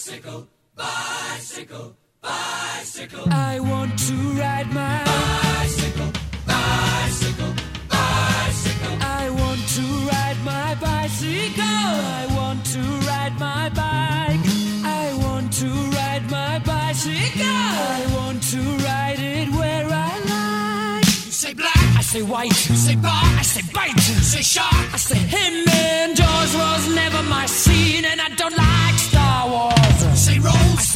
Bicycle, bicycle, bicycle. I want to ride my bicycle, bicycle, bicycle. I want to ride my bicycle. I want to ride my bike. I want to ride my bicycle. I want to ride it where I like. You say black, I say white. you say bar, I say bite. you say shark. I say him and Jaws was never my scene,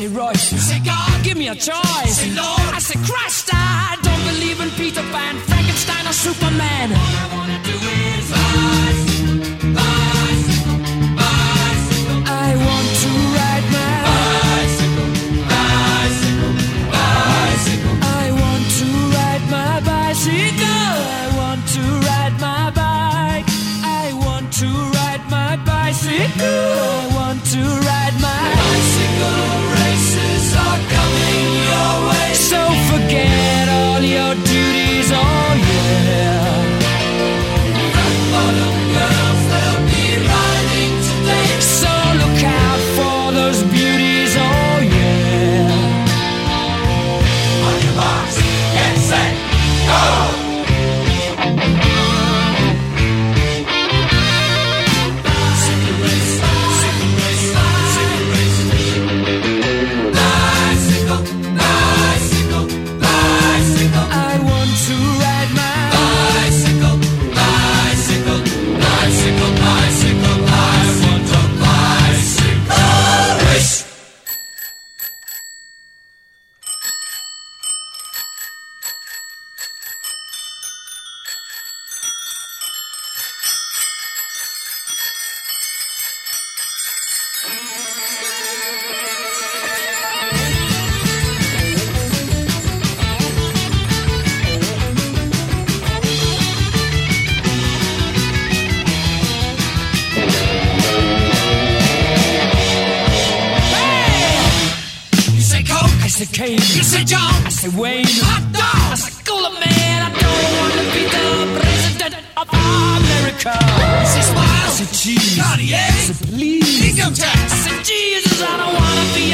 say Royce. say God. Give me a choice. Say Lord. I say Christ. I don't believe in Peter Pan, Frankenstein, or Superman. All I wanna do is bicycle, bicycle, bicycle. I want to ride my. Bicycle, bicycle, bicycle. I want to ride my bicycle. I want to ride my bike. I want to ride my bicycle. I want to ride my. just beautiful. said Kane. You said John. I said Wayne. Hot dog. I said Cooler Man. I don't wanna be the president of America. I said Smile. I said Cheese. Cartier. I said Please. Income tax. I said Jesus. I don't wanna be